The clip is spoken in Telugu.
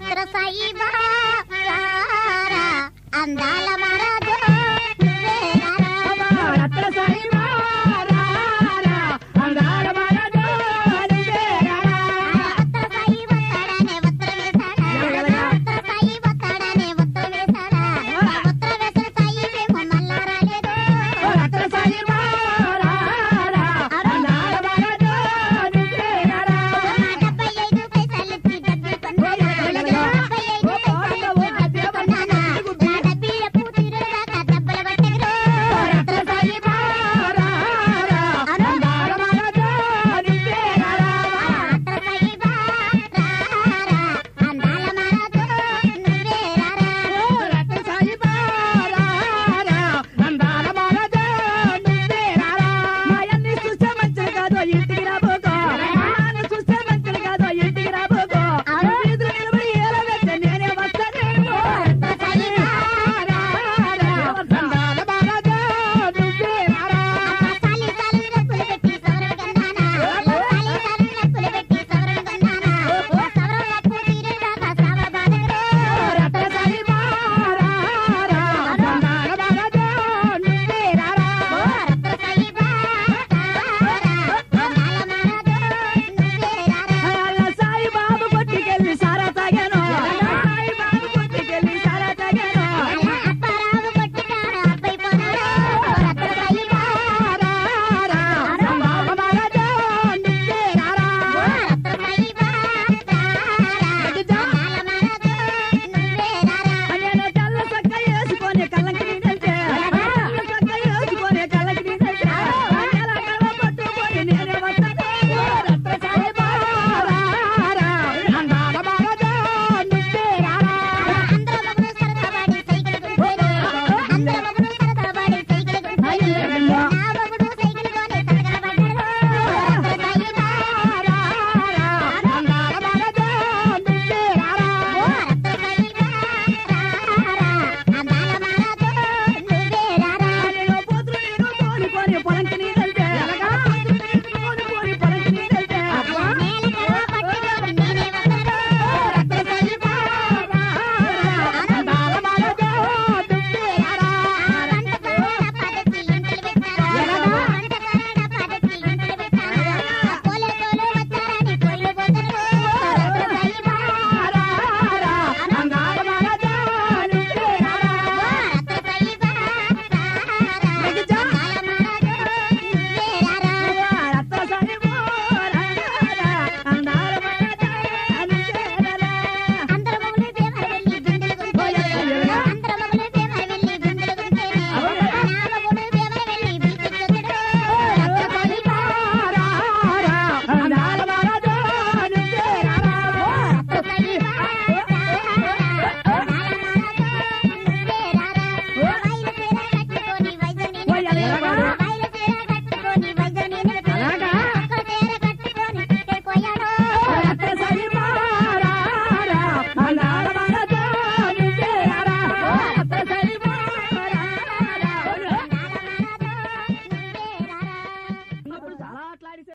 క్షేత్ర సాయి బాబా అందాల